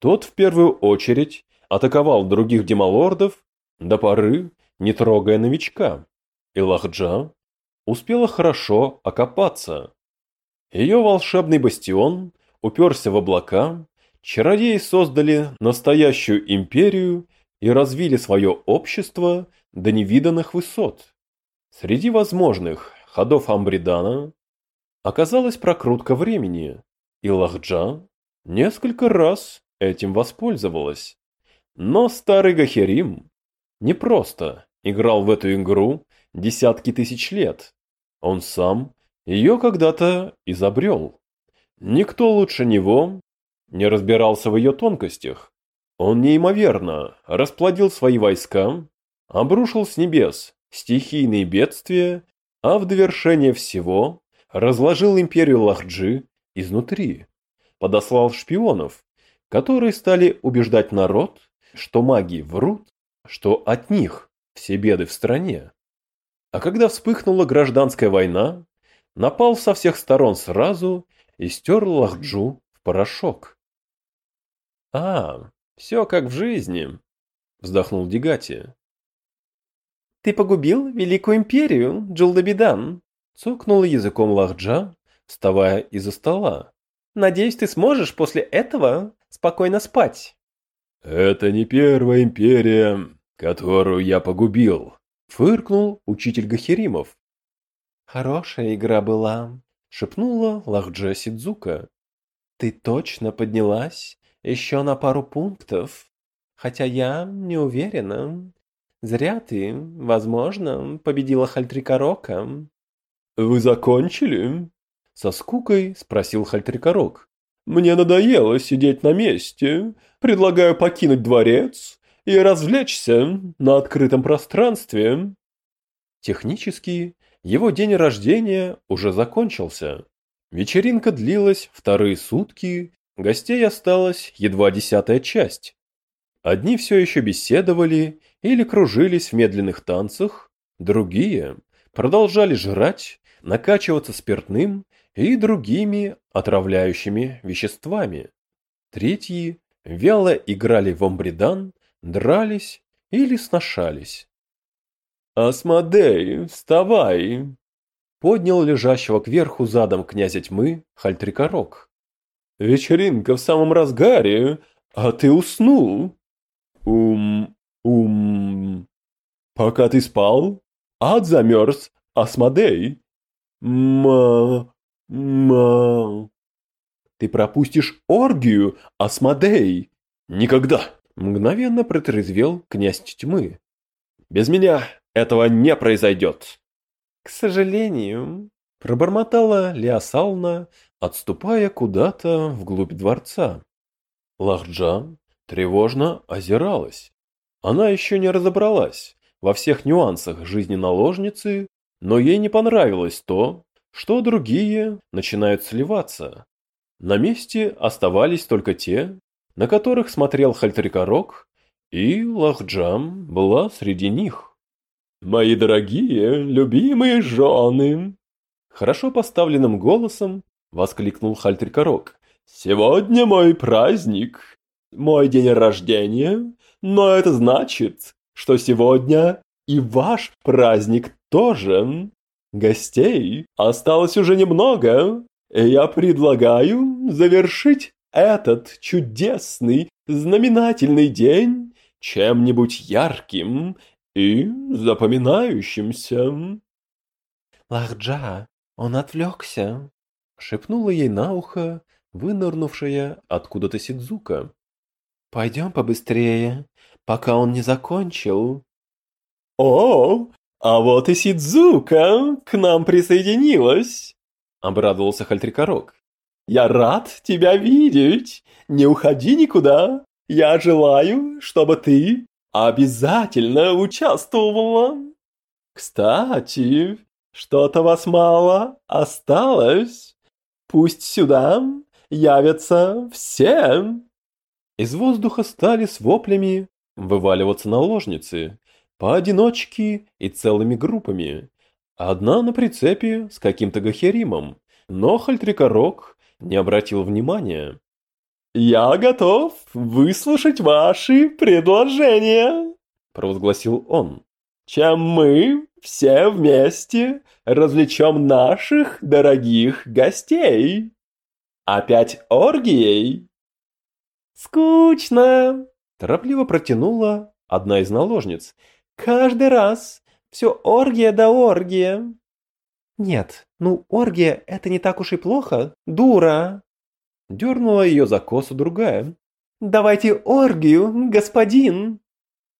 Тот в первую очередь атаковал других демалордов до поры, не трогая новичка. И Лахджа успела хорошо окопаться. Ее волшебный бастион уперся в облака, чародеи создали настоящую империю и развили свое общество до невиданных высот. Среди возможных ходов Амбридана оказалась прокрутка времени, и Лахджа несколько раз этим воспользовалась. Но старый Гахерим не просто играл в эту игру десятки тысяч лет. Он сам ее когда-то изобрел. Никто лучше него не разбирался в ее тонкостях. Он неимоверно расплодил свои войска, обрушил с небес стихийные бедствия, а в довершение всего разложил империю Лахджи изнутри, подослал шпионов, которые стали убеждать народ, что маги врут, что от них все беды в стране. А когда вспыхнула гражданская война, напал со всех сторон сразу и стер Лахджу в порошок. «А, все как в жизни», — вздохнул Дигати. «Ты погубил Великую Империю, Джулдабидан», — цокнула языком Лахджа, вставая из-за стола. «Надеюсь, ты сможешь после этого спокойно спать». «Это не первая империя, которую я погубил», — фыркнул учитель Гахеримов. «Хорошая игра была», — шепнула Лахдже Сидзука. «Ты точно поднялась еще на пару пунктов, хотя я не уверена. Зря ты, возможно, победила Хальтрикорока». «Вы закончили?» — со скукой спросил Хальтрикорок. «Мне надоело сидеть на месте. Предлагаю покинуть дворец и развлечься на открытом пространстве». Технически его день рождения уже закончился. Вечеринка длилась вторые сутки, гостей осталась едва десятая часть. Одни все еще беседовали или кружились в медленных танцах, другие продолжали жрать, накачиваться спиртным и другими отравляющими веществами. Третьи вяло играли в омбридан, дрались или сношались. «Асмодей, вставай!» Поднял лежащего кверху задом князя тьмы Хальтрикорок. «Вечеринка в самом разгаре, а ты уснул!» «Ум, ум...» «Пока ты спал, ад замерз, Асмодей!» «Ма... ма...» «Ты пропустишь оргию, Асмодей!» «Никогда!» Мгновенно протрезвел князь тьмы. «Без меня этого не произойдет!» «К сожалению», – пробормотала Леосална, отступая куда-то вглубь дворца. Лахджа тревожно озиралась. Она еще не разобралась во всех нюансах жизни наложницы, но ей не понравилось то, что другие начинают сливаться. На месте оставались только те, на которых смотрел Хальтрикорок, и Лахджам была среди них. «Мои дорогие, любимые жены!» Хорошо поставленным голосом воскликнул Хальтрикорок. «Сегодня мой праздник, мой день рождения, но это значит, что сегодня и ваш праздник тоже. Гостей осталось уже немного, и я предлагаю завершить этот чудесный, знаменательный день чем-нибудь ярким и запоминающимся. «Лахджа, он отвлекся», — шепнула ей на ухо вынырнувшая откуда-то Сидзука. «Пойдем побыстрее, пока он не закончил». «О, а вот и Сидзука к нам присоединилась!» — обрадовался Хальтрикорок. «Я рад тебя видеть! Не уходи никуда! Я желаю, чтобы ты обязательно участвовала. Кстати, что-то вас мало осталось. Пусть сюда явятся все. Из воздуха стали с воплями вываливаться наложницы, поодиночке и целыми группами. Одна на прицепе с каким-то гахеримом, но Хальтрикорок не обратил внимания. «Я готов выслушать ваши предложения», – провозгласил он. «Чем мы все вместе развлечем наших дорогих гостей? Опять оргией?» «Скучно!» – торопливо протянула одна из наложниц. «Каждый раз все оргия да оргия!» «Нет, ну оргия – это не так уж и плохо, дура!» Дернула ее за косу другая. «Давайте оргию, господин!»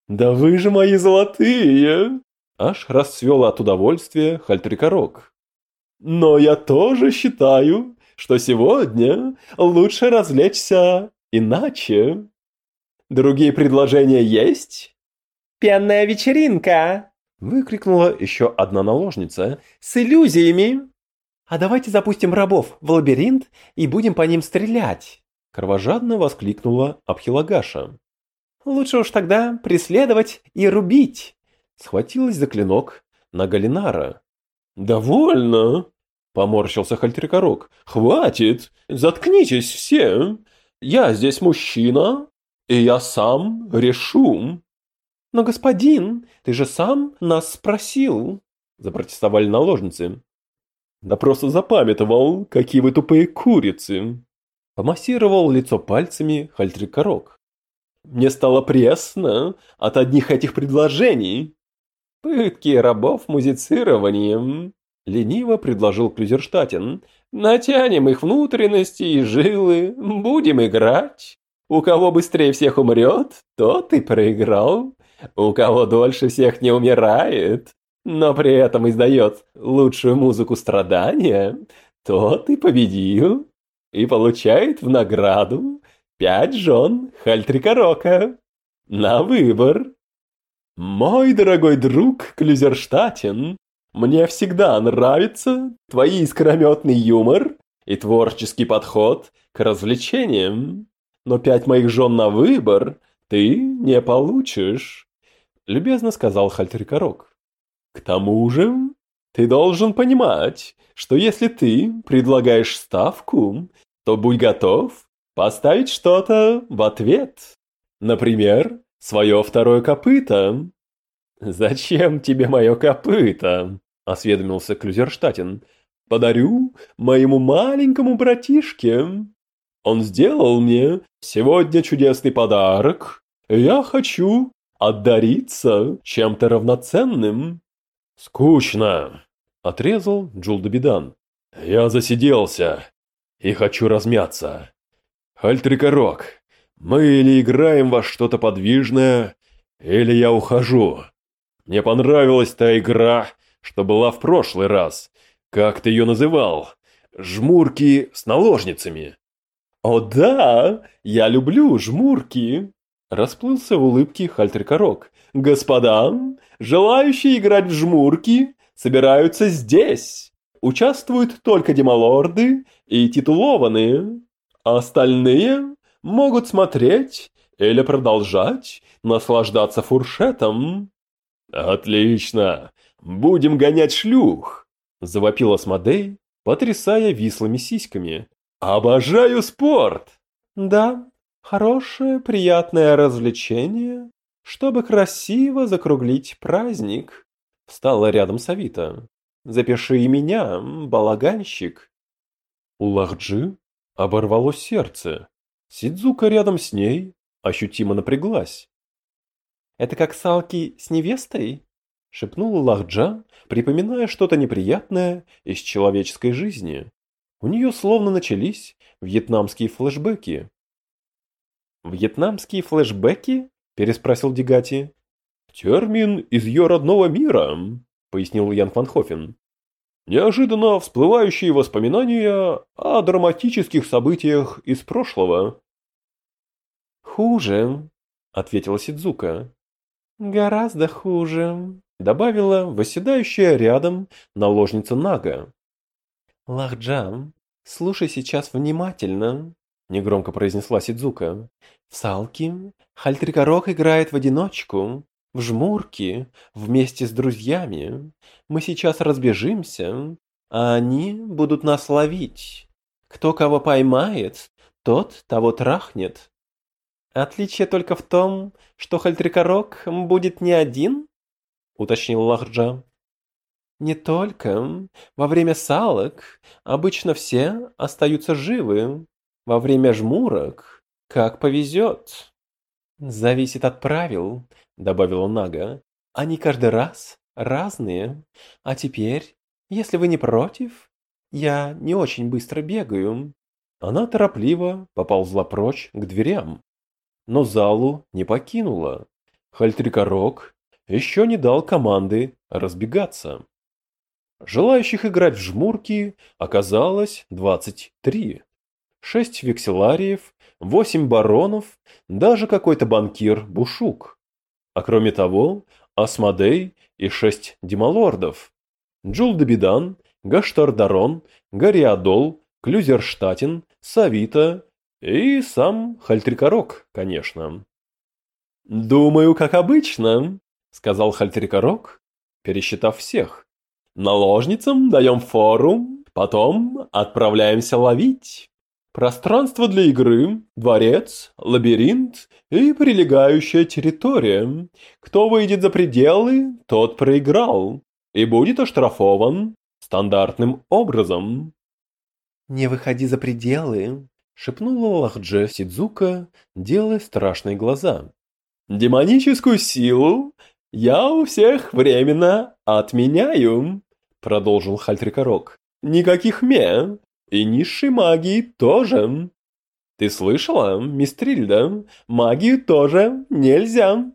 «Да вы же мои золотые!» Аж расцвел от удовольствия Хальтрикорок. «Но я тоже считаю, что сегодня лучше развлечься иначе. Другие предложения есть?» «Пенная вечеринка!» Выкрикнула еще одна наложница. «С иллюзиями!» «А давайте запустим рабов в лабиринт и будем по ним стрелять!» Кровожадно воскликнула Абхилагаша. «Лучше уж тогда преследовать и рубить!» Схватилась за клинок на Галинара. «Довольно!» — поморщился Хальтрикорок. «Хватит! Заткнитесь все! Я здесь мужчина, и я сам решу!» «Но, господин, ты же сам нас спросил!» Запротестовали наложницы. «Да просто запамятовал, какие вы тупые курицы!» Помассировал лицо пальцами Хальтрикорок. «Мне стало пресно от одних этих предложений!» «Пытки рабов музицированием!» Лениво предложил Клюзерштатен. «Натянем их внутренности и жилы, будем играть!» У кого быстрее всех умрет, тот и проиграл. У кого дольше всех не умирает, но при этом издает лучшую музыку страдания, тот и победил. И получает в награду пять жен Хальтрикорока. На выбор. Мой дорогой друг Клюзерштатен, мне всегда нравится твой искрометный юмор и творческий подход к развлечениям. Но пять моих жен на выбор ты не получишь любезно сказал Хальтеркорок. К тому же, ты должен понимать, что если ты предлагаешь ставку, то будь готов поставить что-то в ответ. Например, свое второе копыто. «Зачем тебе мое копыто?» – осведомился Клюзерштатен. «Подарю моему маленькому братишке. Он сделал мне сегодня чудесный подарок. Я хочу Отдариться чем-то равноценным? Скучно, отрезал Джулдобидан. Я засиделся и хочу размяться. Альтрикорок, мы или играем во что-то подвижное, или я ухожу. Мне понравилась та игра, что была в прошлый раз. Как ты ее называл? Жмурки с наложницами. О да, я люблю жмурки. Расплылся в улыбке Хальтрикорок. «Господа, желающие играть в жмурки, собираются здесь. Участвуют только демалорды и титулованные. А остальные могут смотреть или продолжать наслаждаться фуршетом». «Отлично! Будем гонять шлюх!» – завопил Асмодей, потрясая вислыми сиськами. «Обожаю спорт!» «Да, Хорошее, приятное развлечение, чтобы красиво закруглить праздник. Встала рядом Савита. Запиши и меня, балаганщик. У Лахджи оборвало сердце. Сидзука рядом с ней ощутимо напряглась. «Это как салки с невестой?» — шепнула Лахджа, припоминая что-то неприятное из человеческой жизни. У нее словно начались вьетнамские флешбеки. «Вьетнамские флешбеки?» – переспросил Дегати. «Термин из ее родного мира», – пояснил Ян Фанхофен. «Неожиданно всплывающие воспоминания о драматических событиях из прошлого». «Хуже», – ответила Сидзука. «Гораздо хуже», – добавила восседающая рядом наложница Нага. «Лахджан, слушай сейчас внимательно негромко произнесла Сидзука. В салки Хальтрикорок играет в одиночку, в жмурки, вместе с друзьями. Мы сейчас разбежимся, а они будут нас ловить. Кто кого поймает, тот того трахнет. Отличие только в том, что Хальтрикорок будет не один, уточнил Лахджа. Не только. Во время салок обычно все остаются живы. Во время жмурок, как повезет. Зависит от правил, добавила Нага. Они каждый раз разные. А теперь, если вы не против, я не очень быстро бегаю. Она торопливо поползла прочь к дверям, но залу не покинула. Хальтрикорок еще не дал команды разбегаться. Желающих играть в жмурки оказалось 23. Шесть векселариев, восемь баронов, даже какой-то банкир Бушук. А кроме того, Асмодей и шесть демалордов. Джулдебидан, Гаштардарон, Гориадол, Клюзерштатен, Савита и сам Хальтрикорок, конечно. «Думаю, как обычно», — сказал Хальтрикорок, пересчитав всех. Наложницам даем форум, потом отправляемся ловить. Пространство для игры, дворец, лабиринт и прилегающая территория. Кто выйдет за пределы, тот проиграл и будет оштрафован стандартным образом. «Не выходи за пределы», — шепнула Лахдже Сидзука, делая страшные глаза. «Демоническую силу я у всех временно отменяю», продолжил Хальтрикорок. Никаких ме. И низшей магии тоже. Ты слышала, мистрильда? Магию тоже нельзя.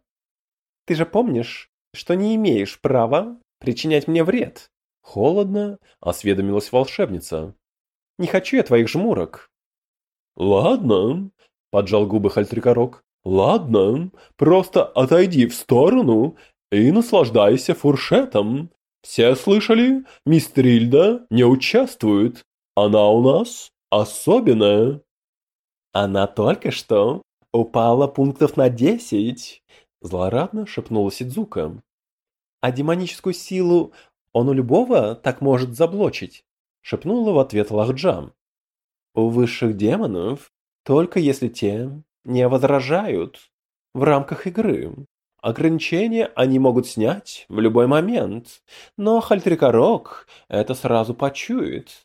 Ты же помнишь, что не имеешь права причинять мне вред? Холодно осведомилась волшебница. Не хочу я твоих жмурок. Ладно, поджал губы Хальтрикорок. Ладно, просто отойди в сторону и наслаждайся фуршетом. Все слышали? Мистрильда не участвует. Она у нас особенная. Она только что упала пунктов на десять, злорадно шепнула Сидзука. А демоническую силу он у любого так может заблочить, шепнула в ответ Лахджам. У высших демонов только если те не возражают в рамках игры. Ограничения они могут снять в любой момент, но Хальтрикорок это сразу почует.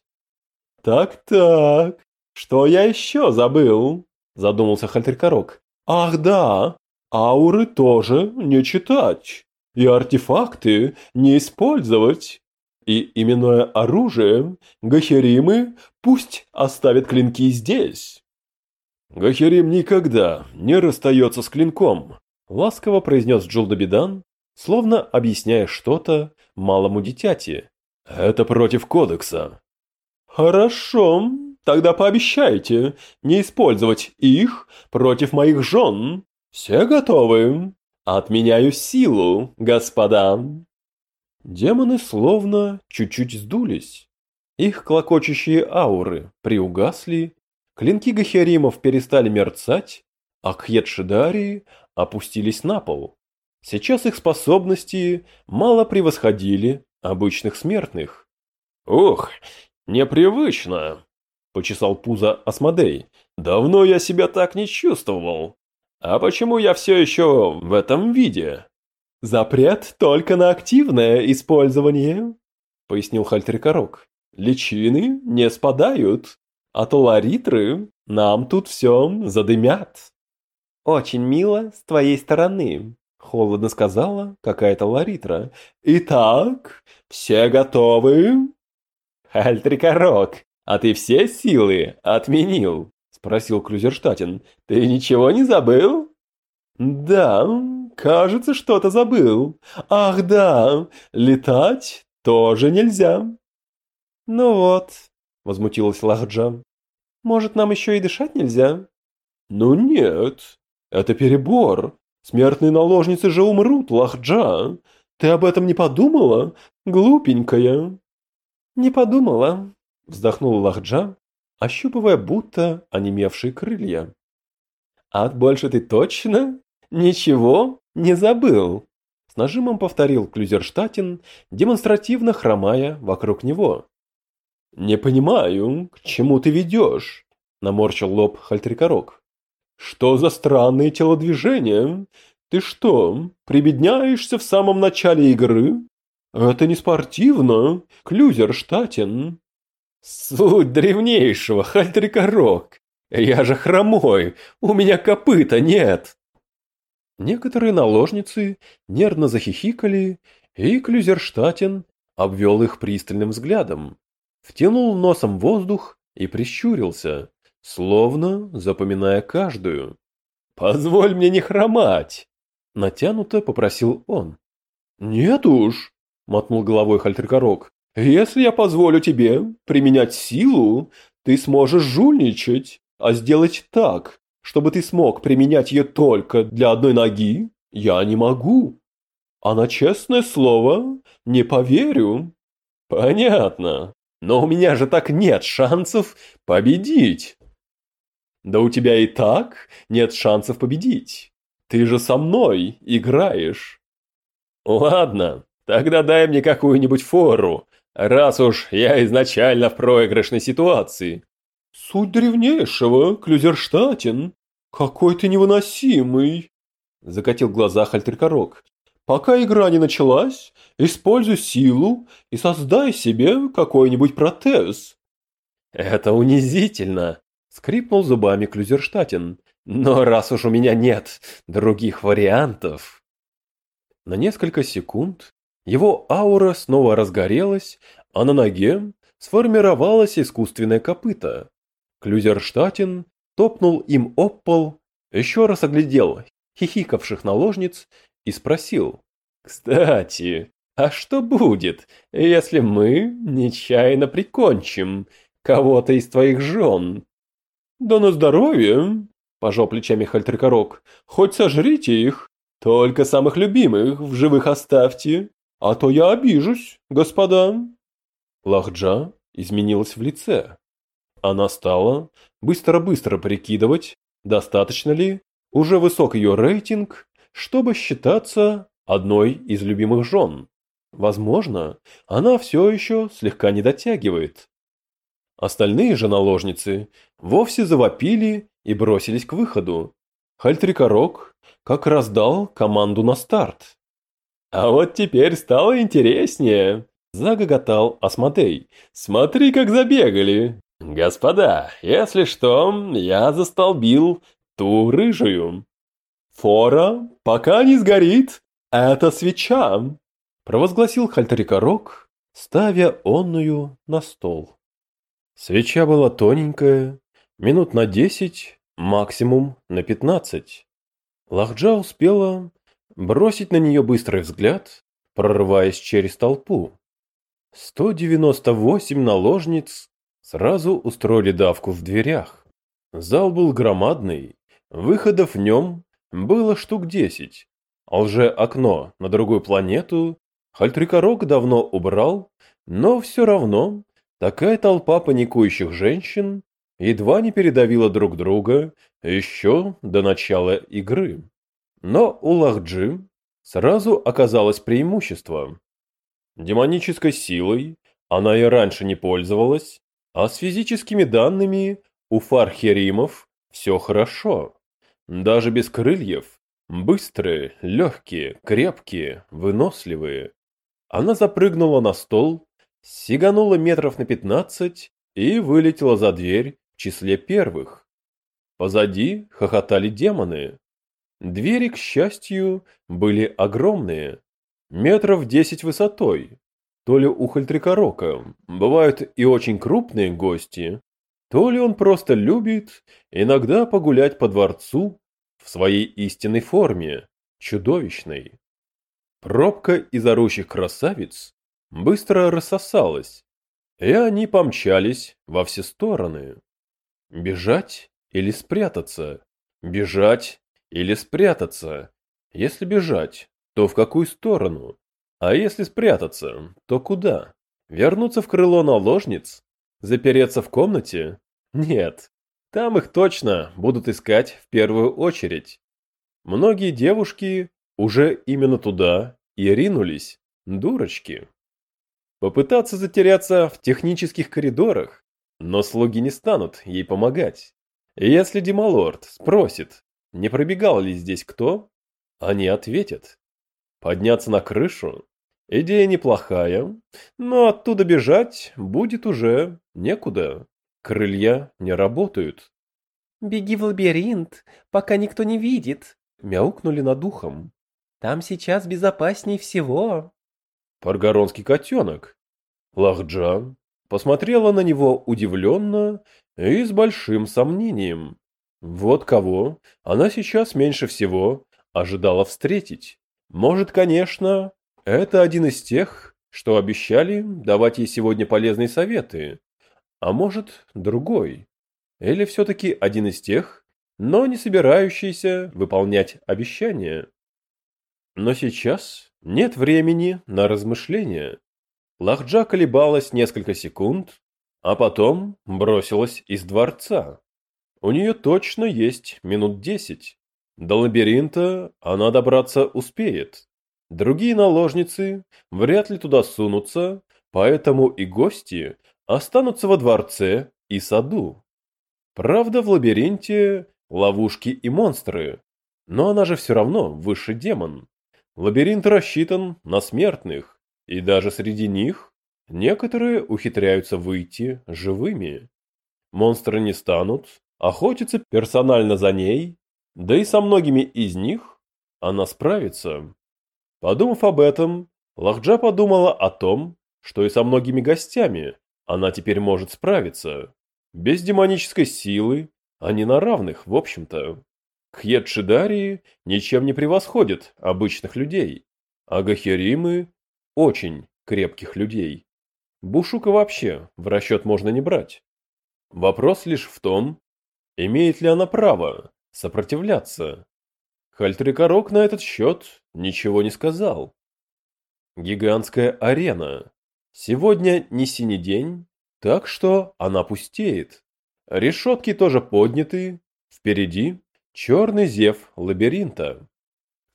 «Так-так, что я еще забыл?» – задумался Хальтрикорок. «Ах да, ауры тоже не читать, и артефакты не использовать. И именное оружие, гахеримы, пусть оставят клинки здесь». Гахерим никогда не расстается с клинком, ласково произнес Джулдобидан, словно объясняя что-то малому дитяти. Это против кодекса. Хорошо, тогда пообещайте не использовать их против моих жен. Все готовы? Отменяю силу, господа. Демоны словно чуть-чуть сдулись. Их клокочущие ауры приугасли, клинки гахеримов перестали мерцать, а кхетшидарии опустились на пол. Сейчас их способности мало превосходили обычных смертных. «Ух, непривычно!» – почесал пузо Асмодей. «Давно я себя так не чувствовал. А почему я все еще в этом виде?» «Запрет только на активное использование», – пояснил Хальтрикорок. «Личины не спадают, а то ларитры нам тут все задымят». «Очень мило с твоей стороны», — холодно сказала какая-то Ларитра. «Итак, все готовы?» «Альтрикорок, а ты все силы отменил?» — спросил Клюзерштатен. «Ты ничего не забыл?» «Да, кажется, что-то забыл. Ах да, летать тоже нельзя». «Ну вот», — возмутилась Лахджа. «Может, нам еще и дышать нельзя?» «Ну нет, это перебор. Смертные наложницы же умрут, Лахджа. Ты об этом не подумала, глупенькая? Не подумала, вздохнула Лахджа, ощупывая будто онемевшие крылья. А больше ты точно ничего не забыл? С нажимом повторил Клюзерштатен, демонстративно хромая вокруг него. «Не понимаю, к чему ты ведешь?» – наморщил лоб Хальтрикорок. Что за странные телодвижения? Ты что, прибедняешься в самом начале игры? Это не спортивно, Клюзер штатен. Суть древнейшего, Хальтрикорок. Я же хромой, у меня копыта нет. Некоторые наложницы нервно захихикали, и Клюзерштатен обвел их пристальным взглядом, втянул носом воздух и прищурился, словно запоминая каждую. «Позволь мне не хромать!» — натянуто попросил он. «Нет уж!» — мотнул головой Хальтеркорок. «Если я позволю тебе применять силу, ты сможешь жульничать, а сделать так, чтобы ты смог применять ее только для одной ноги, я не могу. А на честное слово не поверю». «Понятно. Но у меня же так нет шансов победить». Да у тебя и так нет шансов победить. Ты же со мной играешь. Ладно, тогда дай мне какую-нибудь фору, раз уж я изначально в проигрышной ситуации. Суть древнейшего, Клюзерштатен. Какой ты невыносимый. Закатил глаза Хальтеркорок. Пока игра не началась, используй силу и создай себе какой-нибудь протез. Это унизительно, Скрипнул зубами Клюзерштатен. Но раз уж у меня нет других вариантов... На несколько секунд его аура снова разгорелась, а на ноге сформировалось искусственное копыто. Клюзерштатен топнул им об пол, еще раз оглядел хихикавших наложниц и спросил. «Кстати, а что будет, если мы нечаянно прикончим кого-то из твоих жен?» «Да на здоровье!» – пожал плечами Хальтрикорок. «Хоть сожрите их, только самых любимых в живых оставьте, а то я обижусь, господа!» Лахджа изменилась в лице. Она стала быстро-быстро прикидывать, достаточно ли уже высок ее рейтинг, чтобы считаться одной из любимых жен. Возможно, она все еще слегка не дотягивает. Остальные же наложницы вовсе завопили и бросились к выходу. Хальтрикорок как раз дал команду на старт. «А вот теперь стало интереснее!» – загоготал Асмодей. «Смотри, как забегали!» «Господа, если что, я застолбил ту рыжую!» «Фора, пока не сгорит, это свеча!» – провозгласил Хальтрикорок, ставя онную на стол. Свеча была тоненькая, минут на десять, максимум на пятнадцать. Лахджа успела бросить на нее быстрый взгляд, прорываясь через толпу. Сто девяносто восемь наложниц сразу устроили давку в дверях. Зал был громадный, выходов в нем было штук десять, а уже окно на другую планету Хальтрикорок давно убрал, но все равно Такая толпа паникующих женщин едва не передавила друг друга еще до начала игры. Но у Лахджи сразу оказалось преимущество. Демонической силой она и раньше не пользовалась, а с физическими данными у фархеримов все хорошо. Даже без крыльев, быстрые, легкие, крепкие, выносливые. Она запрыгнула на стол сиганула метров на пятнадцать и вылетела за дверь в числе первых. Позади хохотали демоны. Двери, к счастью, были огромные, метров десять высотой. То ли у Хальтрикорока бывают и очень крупные гости, то ли он просто любит иногда погулять по дворцу в своей истинной форме, чудовищной. Пробка из орущих красавиц быстро рассосалась, и они помчались во все стороны. Бежать или спрятаться? Бежать или спрятаться? Если бежать, то в какую сторону? А если спрятаться, то куда? Вернуться в крыло наложниц? Запереться в комнате? Нет, там их точно будут искать в первую очередь. Многие девушки уже именно туда и ринулись, дурочки. Попытаться затеряться в технических коридорах, но слуги не станут ей помогать. Если Дималорд спросит, не пробегал ли здесь кто, они ответят. Подняться на крышу – идея неплохая, но оттуда бежать будет уже некуда. Крылья не работают. «Беги в лабиринт, пока никто не видит», – мяукнули над ухом. «Там сейчас безопасней всего». Паргоронский котенок. Лахджан посмотрела на него удивленно и с большим сомнением. Вот кого она сейчас меньше всего ожидала встретить. Может, конечно, это один из тех, что обещали давать ей сегодня полезные советы. А может, другой. Или все-таки один из тех, но не собирающийся выполнять обещания. Но сейчас нет времени на размышления. Лахджа колебалась несколько секунд, а потом бросилась из дворца. У нее точно есть минут десять. До лабиринта она добраться успеет. Другие наложницы вряд ли туда сунутся, поэтому и гости останутся во дворце и саду. Правда, в лабиринте ловушки и монстры, но она же все равно высший демон. Лабиринт рассчитан на смертных, и даже среди них некоторые ухитряются выйти живыми. Монстры не станут охотиться персонально за ней, да и со многими из них она справится. Подумав об этом, Лахджа подумала о том, что и со многими гостями она теперь может справиться. Без демонической силы они на равных, в общем-то. Кхьедшидарии ничем не превосходят обычных людей, а Гахеримы очень крепких людей. Бушука вообще в расчет можно не брать. Вопрос лишь в том, имеет ли она право сопротивляться. Хальтрикорок на этот счет ничего не сказал. Гигантская арена. Сегодня не синий день, так что она пустеет. Решетки тоже подняты. Впереди черный зев лабиринта.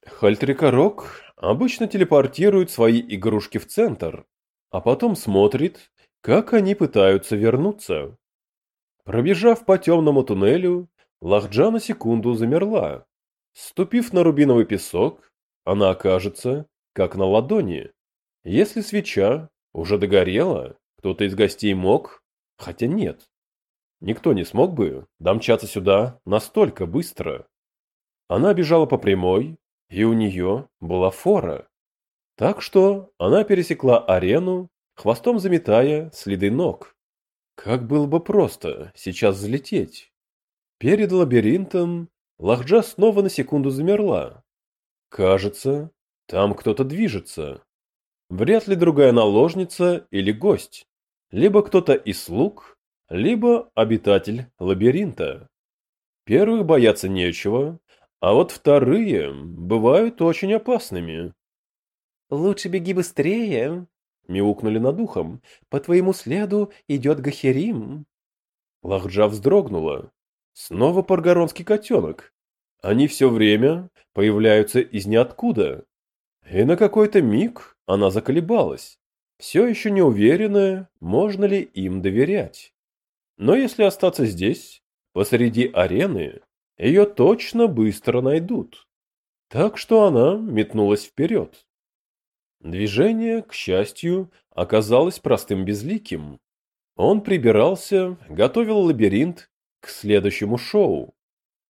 Хальтрикорок обычно телепортирует свои игрушки в центр, а потом смотрит, как они пытаются вернуться. Пробежав по темному туннелю, Лахджа на секунду замерла. Ступив на рубиновый песок, она окажется, как на ладони. Если свеча уже догорела, кто-то из гостей мог, хотя нет. Никто не смог бы домчаться сюда настолько быстро. Она бежала по прямой, и у нее была фора. Так что она пересекла арену, хвостом заметая следы ног. Как было бы просто сейчас взлететь. Перед лабиринтом Лахджа снова на секунду замерла. Кажется, там кто-то движется. Вряд ли другая наложница или гость. Либо кто-то из слуг, либо обитатель лабиринта. Первых бояться нечего, а вот вторые бывают очень опасными. «Лучше беги быстрее!» — мяукнули над ухом. «По твоему следу идет Гахерим!» Лахджа вздрогнула. Снова паргоронский котенок. Они все время появляются из ниоткуда. И на какой-то миг она заколебалась, все еще не уверенная, можно ли им доверять. Но если остаться здесь, посреди арены, ее точно быстро найдут. Так что она метнулась вперед. Движение, к счастью, оказалось простым безликим. Он прибирался, готовил лабиринт к следующему шоу.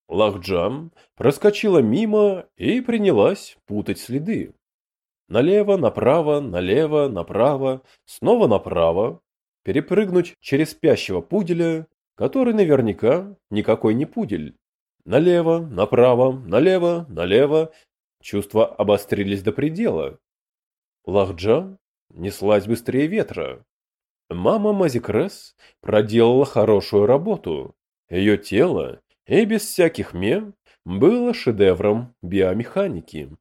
Лахджам проскочила мимо и принялась путать следы. Налево, направо, налево, направо, снова направо, перепрыгнуть через спящего пуделя, который наверняка никакой не пудель. Налево, направо, налево, налево. Чувства обострились до предела. Лахджа неслась быстрее ветра. Мама Мазикрес проделала хорошую работу. Ее тело, и без всяких мер, было шедевром биомеханики.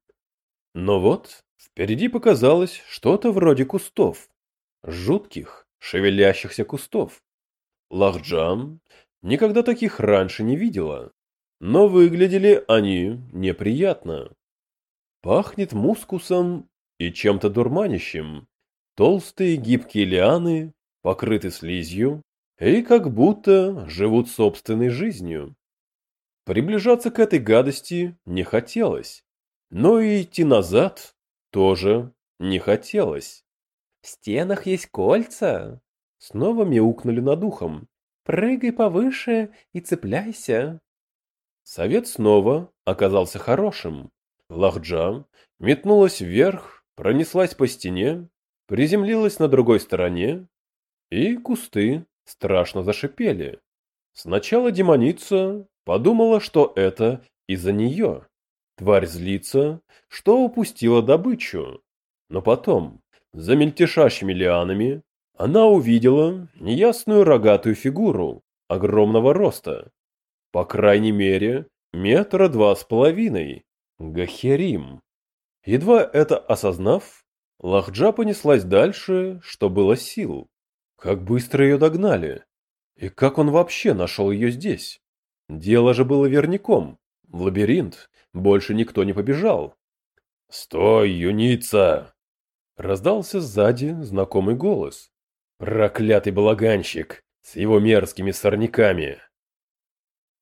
Но вот впереди показалось что-то вроде кустов. Жутких, шевелящихся кустов. Лахджам никогда таких раньше не видела но выглядели они неприятно. Пахнет мускусом и чем-то дурманящим. Толстые гибкие лианы покрыты слизью и как будто живут собственной жизнью. Приближаться к этой гадости не хотелось, но и идти назад тоже не хотелось. В стенах есть кольца. Снова мяукнули над ухом. Прыгай повыше и цепляйся. Совет снова оказался хорошим. Лахджа метнулась вверх, пронеслась по стене, приземлилась на другой стороне, и кусты страшно зашипели. Сначала демоница подумала, что это из-за нее. Тварь злится, что упустила добычу. Но потом, за мельтешащими лианами, она увидела неясную рогатую фигуру огромного роста. По крайней мере, метра два с половиной. Гахерим. Едва это осознав, Лахджа понеслась дальше, что было сил. Как быстро ее догнали. И как он вообще нашел ее здесь? Дело же было верняком. В лабиринт больше никто не побежал. «Стой, юница!» Раздался сзади знакомый голос. «Проклятый балаганщик с его мерзкими сорняками!»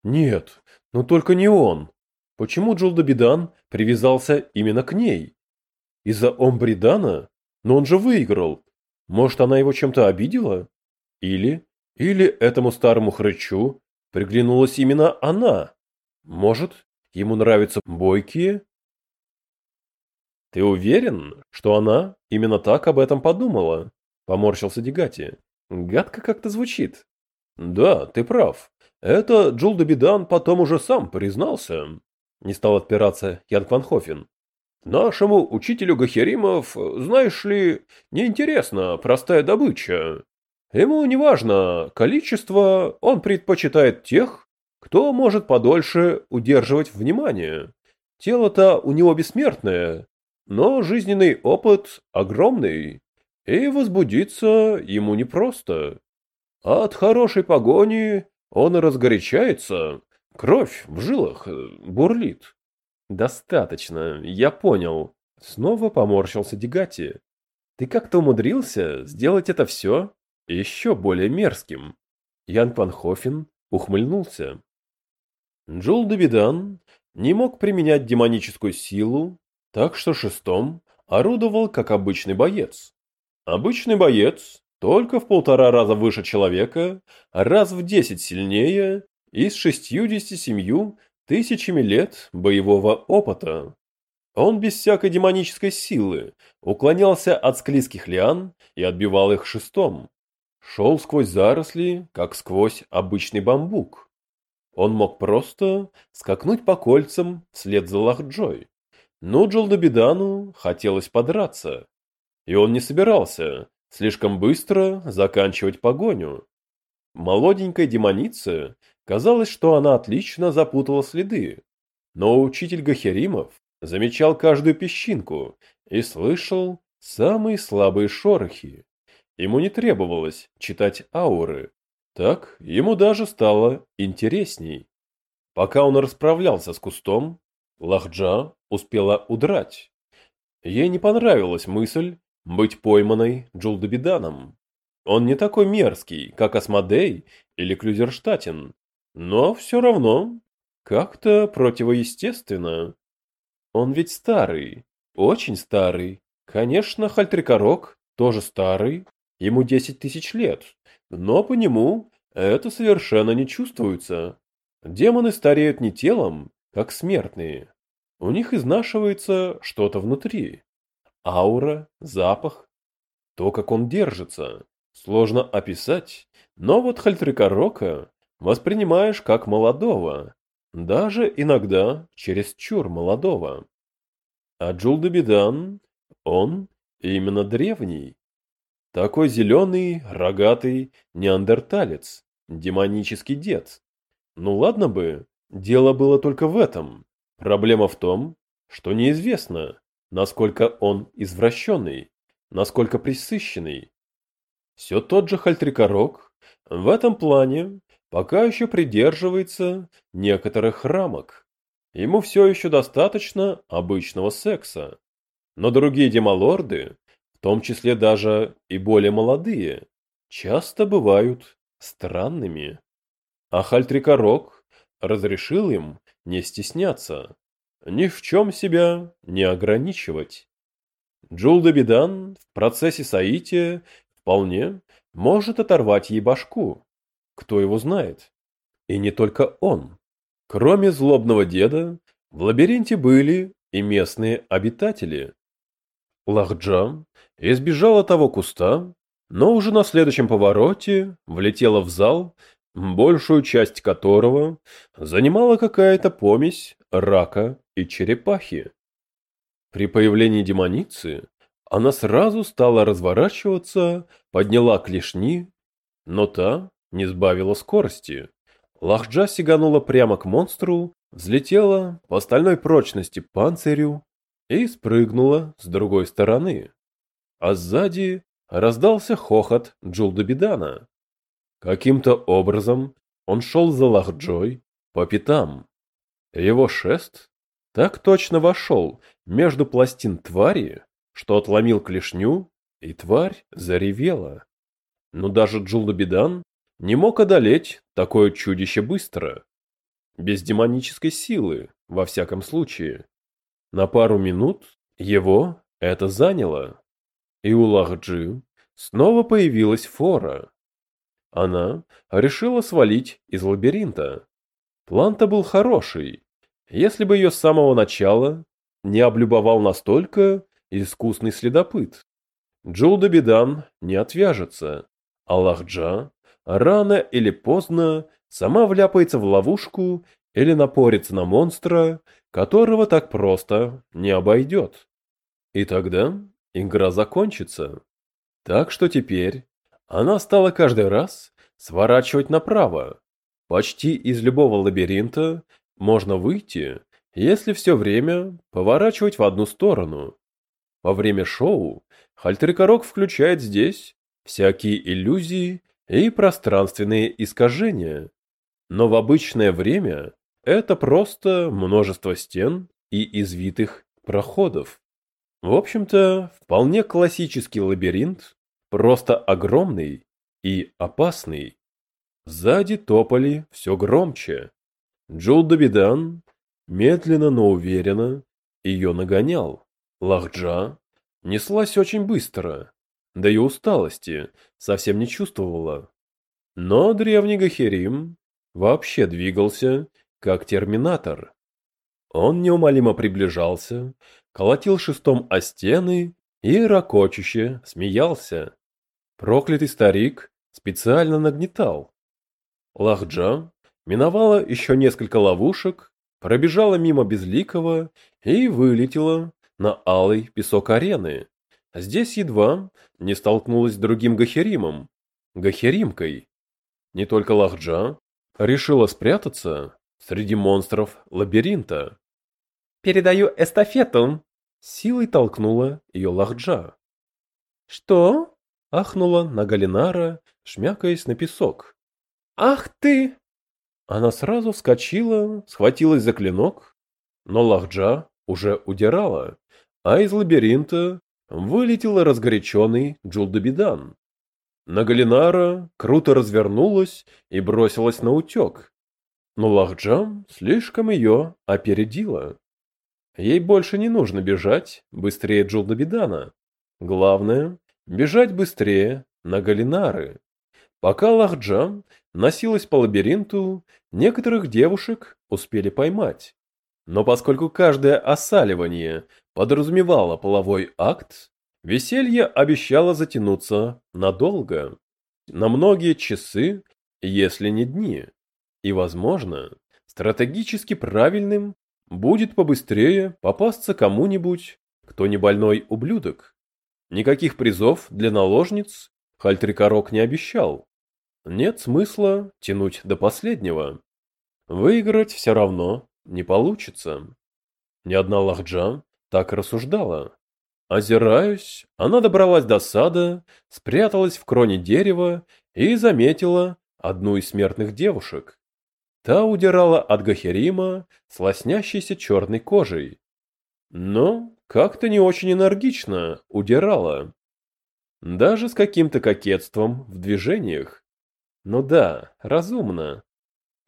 «Нет, но только не он!» Почему Джулдобидан привязался именно к ней? Из-за Омбридана? Но он же выиграл. Может, она его чем-то обидела? Или... Или этому старому хрычу приглянулась именно она? Может, ему нравятся бойкие? Ты уверен, что она именно так об этом подумала? Поморщился Дегати. Гадко как-то звучит. Да, ты прав. Это Джулдобидан потом уже сам признался. Не стал отпираться Ян Кванхофен. Нашему учителю Гахеримов, знаешь ли, неинтересна простая добыча. Ему не важно количество, он предпочитает тех, кто может подольше удерживать внимание. Тело-то у него бессмертное, но жизненный опыт огромный, и возбудиться ему непросто. От хорошей погони он разгорячается, Кровь в жилах э, бурлит. Достаточно, я понял. Снова поморщился Дегати. Ты как-то умудрился сделать это все еще более мерзким. Ян Панхофен ухмыльнулся. Джул Давидан не мог применять демоническую силу, так что шестом орудовал как обычный боец. Обычный боец, только в полтора раза выше человека, раз в десять сильнее и с шестьюдесяти семью тысячами лет боевого опыта. Он без всякой демонической силы уклонялся от склизких лиан и отбивал их шестом. Шел сквозь заросли, как сквозь обычный бамбук. Он мог просто скакнуть по кольцам вслед за Лахджой. Но Джолдобидану хотелось подраться. И он не собирался слишком быстро заканчивать погоню. Молоденькой демонице Казалось, что она отлично запутала следы. Но учитель Гахеримов замечал каждую песчинку и слышал самые слабые шорохи. Ему не требовалось читать ауры. Так ему даже стало интересней. Пока он расправлялся с кустом, Лахджа успела удрать. Ей не понравилась мысль быть пойманной Джулдобиданом. Он не такой мерзкий, как Асмодей или Клюзерштатен, но все равно, как-то противоестественно. Он ведь старый, очень старый. Конечно, Хальтрикорок тоже старый, ему десять тысяч лет, но по нему это совершенно не чувствуется. Демоны стареют не телом, как смертные. У них изнашивается что-то внутри. Аура, запах, то, как он держится. Сложно описать, но вот Хальтрикорока воспринимаешь как молодого, даже иногда чересчур молодого. А Джулдебидан, он именно древний. Такой зеленый, рогатый неандерталец, демонический дед. Ну ладно бы, дело было только в этом. Проблема в том, что неизвестно, насколько он извращенный, насколько присыщенный. Все тот же Хальтрикорок в этом плане пока еще придерживается некоторых рамок. Ему все еще достаточно обычного секса. Но другие демалорды, в том числе даже и более молодые, часто бывают странными. А Хальтрикорок разрешил им не стесняться, ни в чем себя не ограничивать. Джулдабидан в процессе соития вполне может оторвать ей башку. Кто его знает? И не только он. Кроме злобного деда, в лабиринте были и местные обитатели. Лахджа избежала того куста, но уже на следующем повороте влетела в зал, большую часть которого занимала какая-то помесь рака и черепахи. При появлении демоницы она сразу стала разворачиваться, подняла клешни, но та не сбавила скорости. Лахджа сиганула прямо к монстру, взлетела по стальной прочности панцирю и спрыгнула с другой стороны. А сзади раздался хохот Джулдабидана. Каким-то образом он шел за Лахджой по пятам. Его шест так точно вошел между пластин твари, что отломил клешню, и тварь заревела. Но даже Джулдабидан не мог одолеть такое чудище быстро. Без демонической силы, во всяком случае. На пару минут его это заняло. И у Лахджи снова появилась фора. Она решила свалить из лабиринта. План-то был хороший, если бы ее с самого начала не облюбовал настолько искусный следопыт. Джулда Бедан не отвяжется, а Лахджа рано или поздно сама вляпается в ловушку или напорится на монстра, которого так просто не обойдет. И тогда игра закончится. Так что теперь она стала каждый раз сворачивать направо. Почти из любого лабиринта можно выйти, если все время поворачивать в одну сторону. Во время шоу Хальтерикорок включает здесь всякие иллюзии и пространственные искажения. Но в обычное время это просто множество стен и извитых проходов. В общем-то, вполне классический лабиринт, просто огромный и опасный. Сзади топали все громче. Джул Давидан медленно, но уверенно ее нагонял. Лахджа неслась очень быстро, да и усталости совсем не чувствовала. Но древний Гахерим вообще двигался, как терминатор. Он неумолимо приближался, колотил шестом о стены и ракочуще смеялся. Проклятый старик специально нагнетал. Лахджа миновала еще несколько ловушек, пробежала мимо Безликого и вылетела на алый песок арены. Здесь едва не столкнулась с другим Гахеримом, Гахеримкой. Не только Лахджа решила спрятаться среди монстров лабиринта. «Передаю эстафету!» Силой толкнула ее Лахджа. «Что?» — ахнула Нагалинара, шмякаясь на песок. «Ах ты!» Она сразу вскочила, схватилась за клинок, но Лахджа уже удирала, а из лабиринта вылетел разгоряченный Джулдабидан. Нагалинара круто развернулась и бросилась на утек. Но Лахджам слишком ее опередила. Ей больше не нужно бежать быстрее Джулдабидана. Главное – бежать быстрее Нагалинары. Пока Лахджам носилась по лабиринту, некоторых девушек успели поймать. Но поскольку каждое осаливание подразумевало половой акт, Веселье обещало затянуться надолго, на многие часы, если не дни. И, возможно, стратегически правильным будет побыстрее попасться кому-нибудь, кто не больной ублюдок. Никаких призов для наложниц Хальтрикорок не обещал. Нет смысла тянуть до последнего. Выиграть все равно не получится. Ни одна лахджа так рассуждала. Озираюсь, она добралась до сада, спряталась в кроне дерева и заметила одну из смертных девушек. Та удирала от Гахерима с лоснящейся черной кожей. Но как-то не очень энергично удирала. Даже с каким-то кокетством в движениях. Ну да, разумно.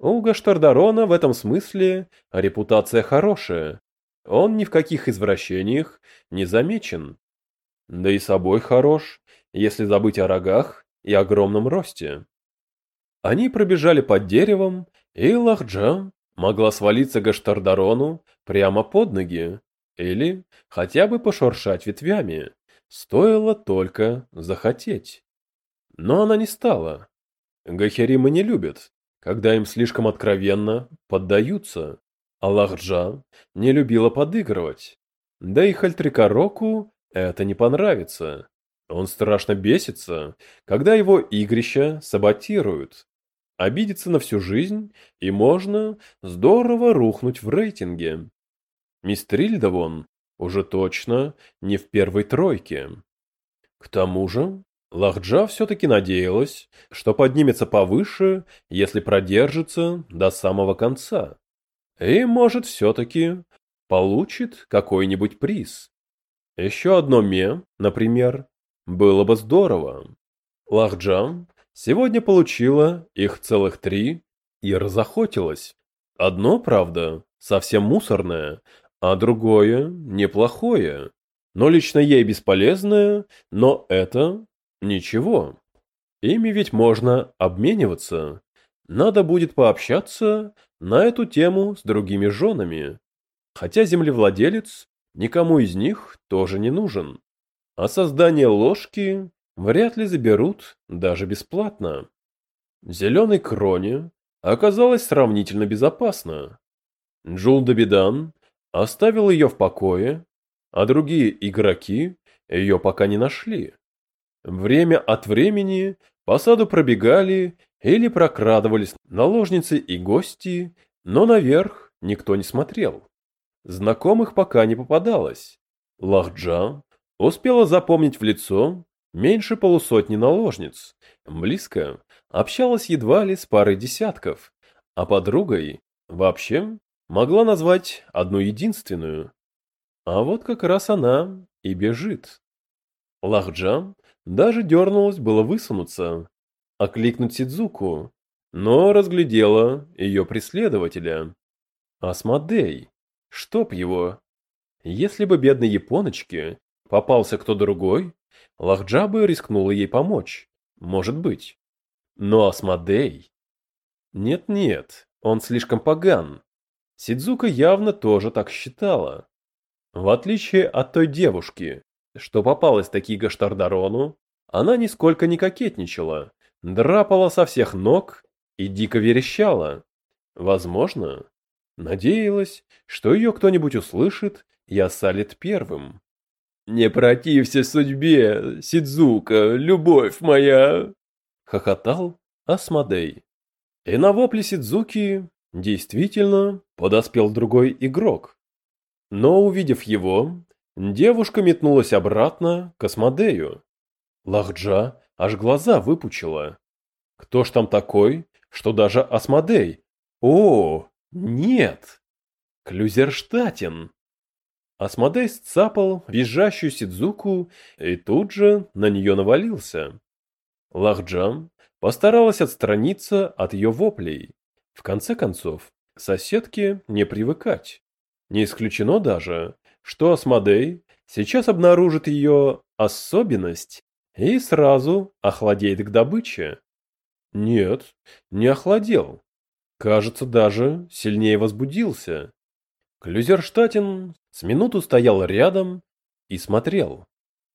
У Гаштардарона в этом смысле репутация хорошая. Он ни в каких извращениях не замечен. Да и собой хорош, если забыть о рогах и огромном росте. Они пробежали под деревом, и Лахджа могла свалиться Гаштардарону прямо под ноги, или хотя бы пошуршать ветвями, стоило только захотеть. Но она не стала. Гахеримы не любят, когда им слишком откровенно поддаются. Аллахджа не любила подыгрывать. Да и Хальтрикороку это не понравится. Он страшно бесится, когда его игрища саботируют. Обидится на всю жизнь, и можно здорово рухнуть в рейтинге. Мистрильда вон уже точно не в первой тройке. К тому же, Лахджа все-таки надеялась, что поднимется повыше, если продержится до самого конца. И, может, все-таки получит какой-нибудь приз. Еще одно ме, например, было бы здорово. Лахджа сегодня получила их целых три и разохотилась. Одно, правда, совсем мусорное, а другое неплохое. Но лично ей бесполезное, но это ничего. Ими ведь можно обмениваться. Надо будет пообщаться на эту тему с другими женами. Хотя землевладелец никому из них тоже не нужен. А создание ложки вряд ли заберут даже бесплатно. Зеленой кроне оказалось сравнительно безопасно. Джул Добидан оставил ее в покое, а другие игроки ее пока не нашли. Время от времени по саду пробегали или прокрадывались наложницы и гости, но наверх никто не смотрел. Знакомых пока не попадалось. Лахджа успела запомнить в лицо меньше полусотни наложниц. Близко общалась едва ли с парой десятков, а подругой вообще могла назвать одну единственную. А вот как раз она и бежит. Лахджа даже дернулась было высунуться, окликнуть Сидзуку, но разглядела ее преследователя. Асмодей, чтоб его. Если бы бедной японочке попался кто другой, Лахджа бы рискнула ей помочь, может быть. Но Асмодей... Нет-нет, он слишком поган, Сидзука явно тоже так считала. В отличие от той девушки, что попалась таки Гаштардарону, она нисколько не кокетничала, драпала со всех ног и дико верещала. Возможно, надеялась, что ее кто-нибудь услышит и осалит первым. «Не протився судьбе, Сидзука, любовь моя!» — хохотал Асмодей. И на вопли Сидзуки Действительно, подоспел другой игрок. Но увидев его, девушка метнулась обратно к Асмодею. Лахджа аж глаза выпучила. Кто ж там такой, что даже Асмодей? О, нет! Клюзерштатен! Асмодей сцапал визжащую Сидзуку и тут же на нее навалился. Лахджан постаралась отстраниться от ее воплей. В конце концов, соседке не привыкать. Не исключено даже, что Асмодей сейчас обнаружит ее особенность и сразу охладеет к добыче. Нет, не охладел. Кажется, даже сильнее возбудился. Клюзерштатен с минуту стоял рядом и смотрел.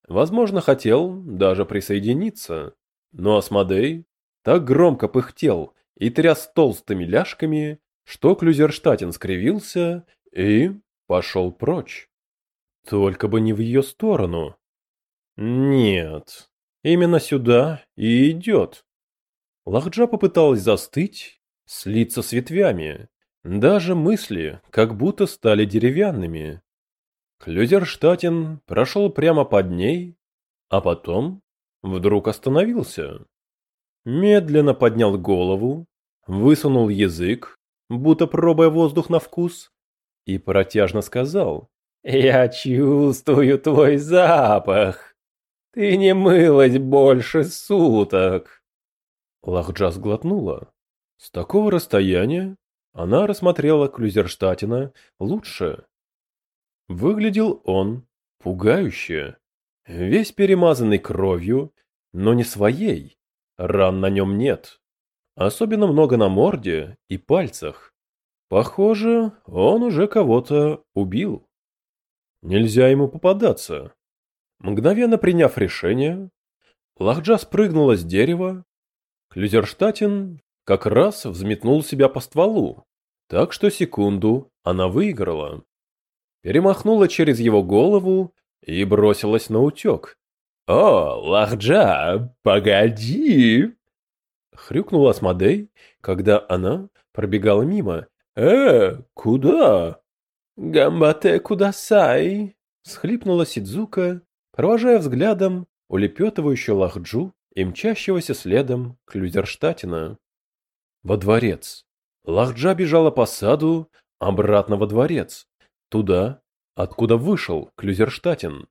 Возможно, хотел даже присоединиться, но Асмодей так громко пыхтел и тряс толстыми ляжками, что Клюзерштатен скривился и пошел прочь. Только бы не в ее сторону. Нет, именно сюда и идет. Лахджа попыталась застыть, слиться с ветвями. Даже мысли как будто стали деревянными. Клюзерштатен прошел прямо под ней, а потом вдруг остановился. Медленно поднял голову, высунул язык, будто пробуя воздух на вкус, и протяжно сказал «Я чувствую твой запах. Ты не мылась больше суток». Лахджа сглотнула. С такого расстояния она рассмотрела Клюзерштатина лучше. Выглядел он пугающе, весь перемазанный кровью, но не своей, ран на нем нет. Особенно много на морде и пальцах. Похоже, он уже кого-то убил. Нельзя ему попадаться. Мгновенно приняв решение, Лахджа спрыгнула с дерева. Клюзерштатин как раз взметнул себя по стволу, так что секунду она выиграла. Перемахнула через его голову и бросилась на утек. «О, Лахджа, погоди!» Хрюкнула Асмодей, когда она пробегала мимо. «Э, куда?» «Гамбате кудасай!» — схлипнула Сидзука, провожая взглядом улепетывающую Лахджу и мчащегося следом Клюзерштатина. Во дворец. Лахджа бежала по саду, обратно во дворец, туда, откуда вышел Клюзерштатин.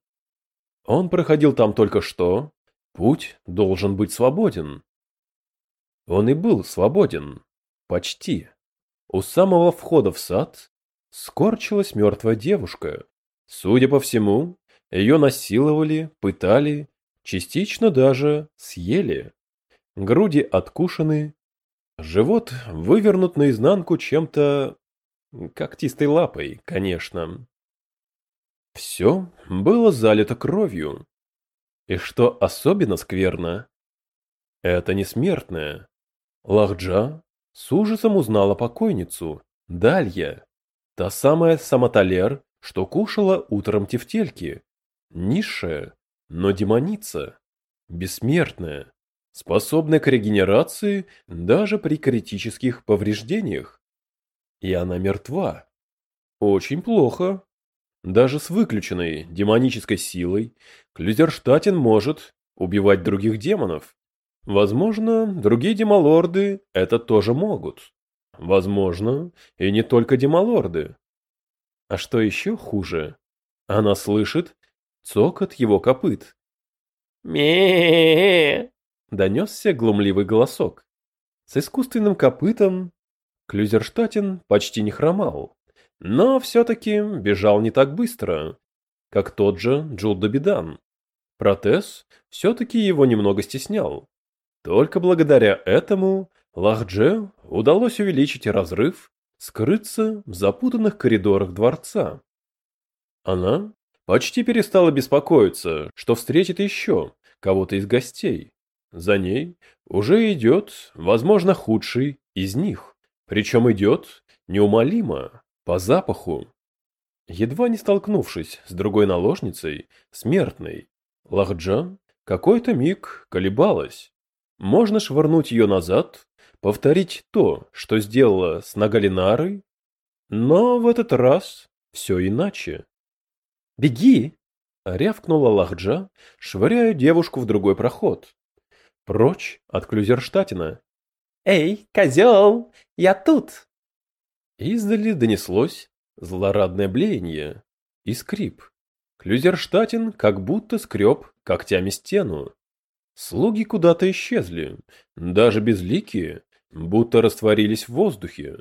Он проходил там только что, путь должен быть свободен. Он и был свободен. Почти. У самого входа в сад скорчилась мертвая девушка. Судя по всему, ее насиловали, пытали, частично даже съели. Груди откушены, живот вывернут наизнанку чем-то когтистой лапой, конечно. Все было залито кровью. И что особенно скверно, это не смертное. Лахджа с ужасом узнала покойницу, Далья, та самая самоталер, что кушала утром тефтельки, низшая, но демоница, бессмертная, способная к регенерации даже при критических повреждениях. И она мертва. Очень плохо. Даже с выключенной демонической силой Клюзерштатен может убивать других демонов. Возможно, другие демолорды это тоже могут. Возможно, и не только демолорды. А что еще хуже? Она слышит цокот его копыт. ме донесся глумливый голосок. С искусственным копытом Клюзерштатен почти не хромал, но все-таки бежал не так быстро, как тот же Джулдобидан. Протез все-таки его немного стеснял. Только благодаря этому Лахдже удалось увеличить разрыв, скрыться в запутанных коридорах дворца. Она почти перестала беспокоиться, что встретит еще кого-то из гостей. За ней уже идет, возможно, худший из них. Причем идет неумолимо, по запаху. Едва не столкнувшись с другой наложницей, смертной, Лахджан какой-то миг колебалась. Можно швырнуть ее назад, повторить то, что сделала с Нагалинарой, но в этот раз все иначе. «Беги!» — рявкнула Лахджа, швыряя девушку в другой проход. Прочь от Клюзерштатина. «Эй, козел, я тут!» Издали донеслось злорадное блеяние и скрип. Клюзерштатин как будто скреб когтями стену. Слуги куда-то исчезли, даже безликие, будто растворились в воздухе.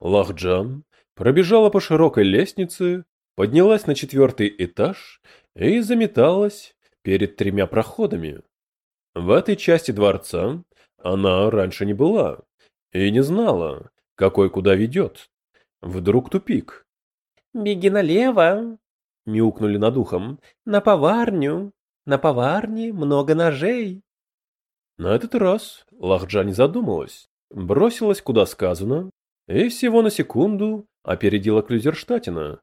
Лахджан пробежала по широкой лестнице, поднялась на четвертый этаж и заметалась перед тремя проходами. В этой части дворца она раньше не была и не знала, какой куда ведет. Вдруг тупик. «Беги налево!» — мяукнули над ухом. «На поварню! На поварне много ножей!» На этот раз Лахджа не задумалась, бросилась куда сказано и всего на секунду опередила Клюзерштатина.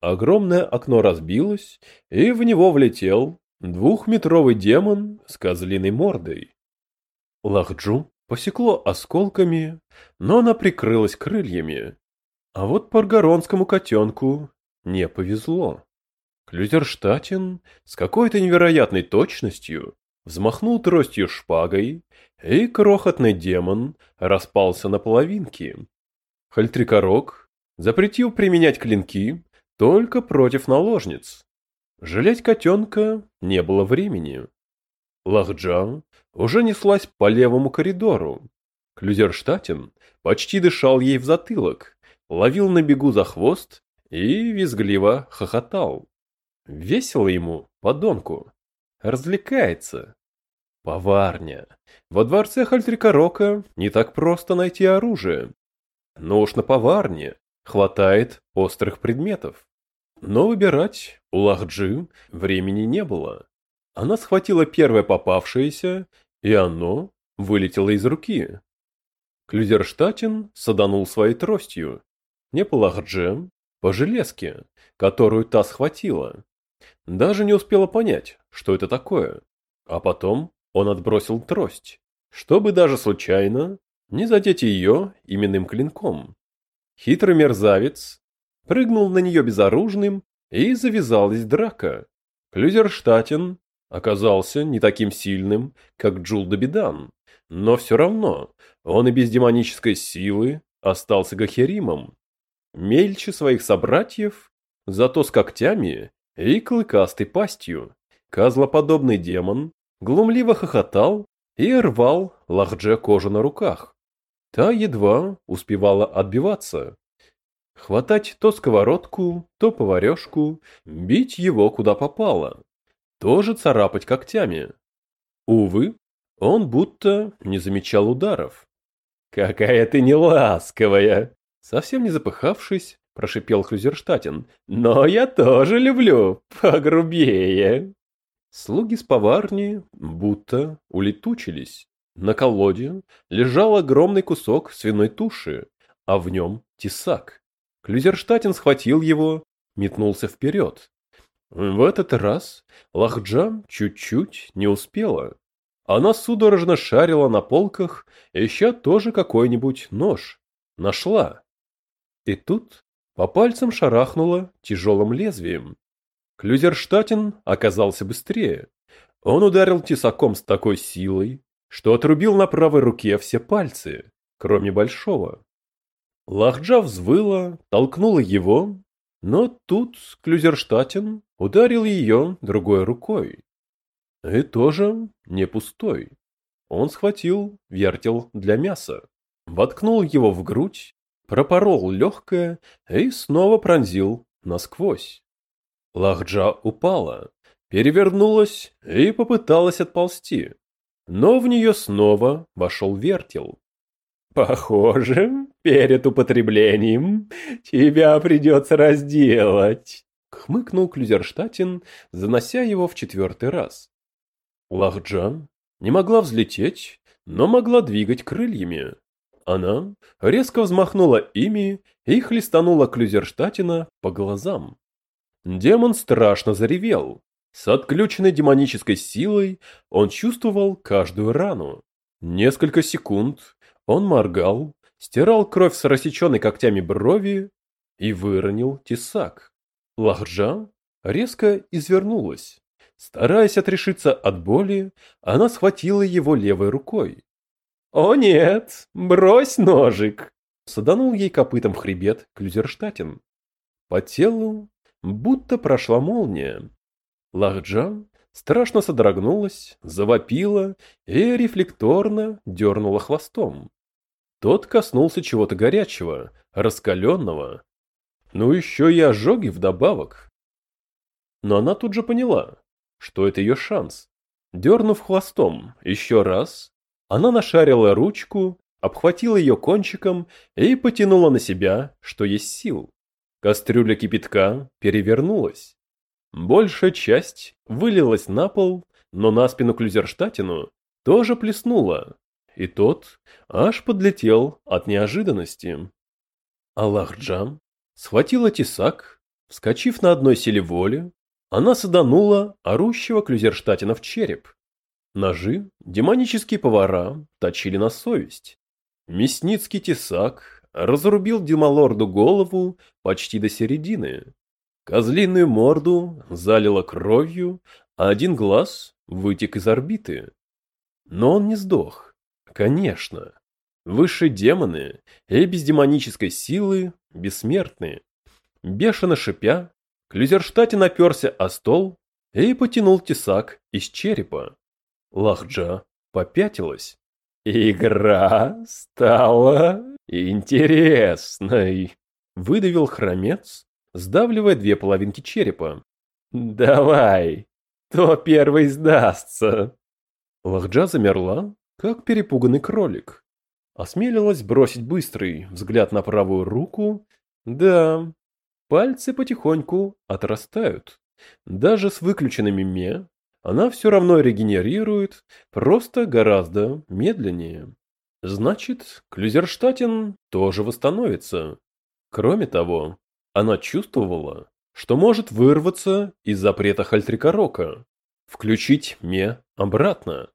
Огромное окно разбилось, и в него влетел двухметровый демон с козлиной мордой. Лахджу посекло осколками, но она прикрылась крыльями. А вот паргоронскому котенку не повезло. Клюзерштатин с какой-то невероятной точностью взмахнул тростью шпагой, и крохотный демон распался на половинки. Хальтрикорок запретил применять клинки только против наложниц. Жалеть котенка не было времени. Лахджа уже неслась по левому коридору. Клюзерштатен почти дышал ей в затылок, ловил на бегу за хвост и визгливо хохотал. Весело ему, подонку. Развлекается. Поварня. Во дворце Хальтрика не так просто найти оружие. Но уж на поварне хватает острых предметов. Но выбирать у Лахджи времени не было. Она схватила первое попавшееся, и оно вылетело из руки. Клюзерштатен саданул своей тростью. Не по Лахдже, по железке, которую та схватила. Даже не успела понять, что это такое. А потом он отбросил трость, чтобы даже случайно не задеть ее именным клинком. Хитрый мерзавец прыгнул на нее безоружным, и завязалась драка. Клюзерштатен оказался не таким сильным, как Джул Добидан, но все равно он и без демонической силы остался Гахеримом. Мельче своих собратьев, зато с когтями и клыкастой пастью. Козлоподобный демон глумливо хохотал и рвал Лахдже кожу на руках. Та едва успевала отбиваться. Хватать то сковородку, то поварешку, бить его куда попало. Тоже царапать когтями. Увы, он будто не замечал ударов. «Какая ты неласковая!» Совсем не запыхавшись, прошипел Хрюзерштатен. «Но я тоже люблю погрубее!» Слуги с поварни будто улетучились. На колоде лежал огромный кусок свиной туши, а в нем тесак. Клюзерштатен схватил его, метнулся вперед. В этот раз Лахджа чуть-чуть не успела. Она судорожно шарила на полках, ища тоже какой-нибудь нож. Нашла. И тут по пальцам шарахнула тяжелым лезвием. Клюзерштатен оказался быстрее. Он ударил тесаком с такой силой, что отрубил на правой руке все пальцы, кроме большого. Лахджа взвыла, толкнула его, но тут Клюзерштатен ударил ее другой рукой. И тоже не пустой. Он схватил вертел для мяса, воткнул его в грудь, пропорол легкое и снова пронзил насквозь. Лахджа упала, перевернулась и попыталась отползти. Но в нее снова вошел вертел. «Похоже, перед употреблением тебя придется разделать», — хмыкнул Клюзерштатен, занося его в четвертый раз. Лахджан не могла взлететь, но могла двигать крыльями. Она резко взмахнула ими и хлестанула Клюзерштатена по глазам. Демон страшно заревел. С отключенной демонической силой он чувствовал каждую рану. Несколько секунд он моргал, стирал кровь с рассеченной когтями брови и выронил тесак. Лахджа резко извернулась. Стараясь отрешиться от боли, она схватила его левой рукой. «О нет, брось ножик!» Саданул ей копытом хребет Клюзерштатен. По телу будто прошла молния. Лахджан страшно содрогнулась, завопила и рефлекторно дернула хвостом. Тот коснулся чего-то горячего, раскаленного. Ну еще и ожоги вдобавок. Но она тут же поняла, что это ее шанс. Дернув хвостом еще раз, она нашарила ручку, обхватила ее кончиком и потянула на себя, что есть сил. Кастрюля кипятка перевернулась. Большая часть вылилась на пол, но на спину Клюзерштатину тоже плеснула, и тот аж подлетел от неожиданности. Аллахджан схватила тесак, вскочив на одной силе воли, она саданула орущего Клюзерштатина в череп. Ножи демонические повара точили на совесть. Мясницкий тесак разрубил Дималорду голову почти до середины. Козлиную морду залило кровью, а один глаз вытек из орбиты. Но он не сдох. Конечно. Высшие демоны и без демонической силы бессмертные. Бешено шипя, Клюзерштате наперся о стол и потянул тесак из черепа. Лахджа попятилась. Игра стала интересной, выдавил хромец, сдавливая две половинки черепа. Давай, кто первый сдастся? Лахджа замерла, как перепуганный кролик. Осмелилась бросить быстрый взгляд на правую руку. Да, пальцы потихоньку отрастают. Даже с выключенными ме она все равно регенерирует, просто гораздо медленнее. Значит, Клюзерштатен тоже восстановится. Кроме того, она чувствовала, что может вырваться из запрета Хальтрикорока, включить Ме обратно.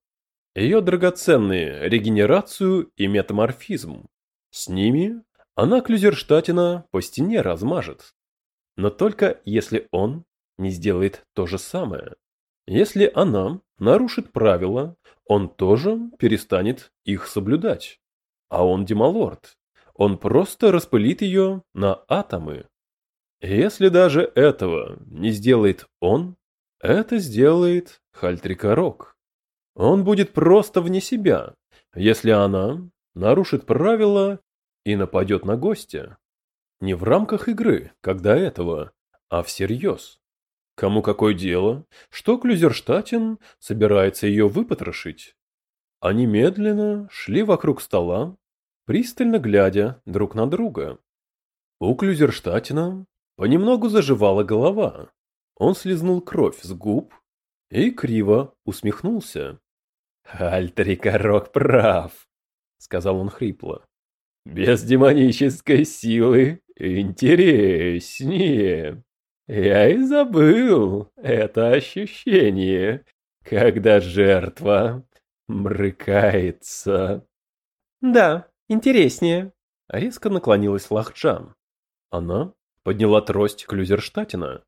Ее драгоценные регенерацию и метаморфизм. С ними она Клюзерштатена по стене размажет. Но только если он не сделает то же самое. Если она нарушит правила, он тоже перестанет их соблюдать. А он демалорд. Он просто распылит ее на атомы. Если даже этого не сделает он, это сделает Хальтрикорок. Он будет просто вне себя, если она нарушит правила и нападет на гостя. Не в рамках игры, до этого, а всерьез. Кому какое дело, что Клюзерштатен собирается ее выпотрошить? Они медленно шли вокруг стола, пристально глядя друг на друга. У Клюзерштатена понемногу заживала голова. Он слезнул кровь с губ и криво усмехнулся. «Альтрикорок прав», — сказал он хрипло. «Без демонической силы интереснее». Я и забыл это ощущение, когда жертва мрыкается. Да, интереснее. Резко наклонилась Лахджан. Она подняла трость Клюзерштатина.